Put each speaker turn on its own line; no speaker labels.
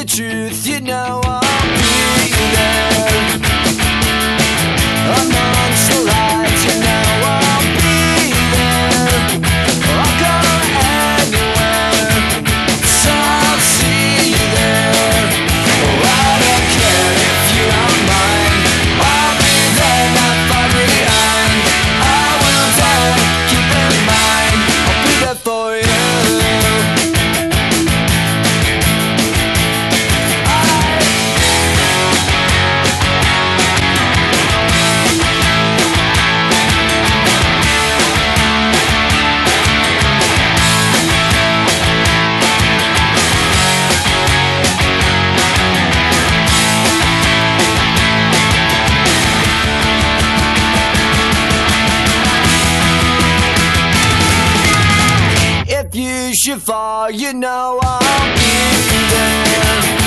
the truth, you know I'll be there. you should fall, you know I'll be there.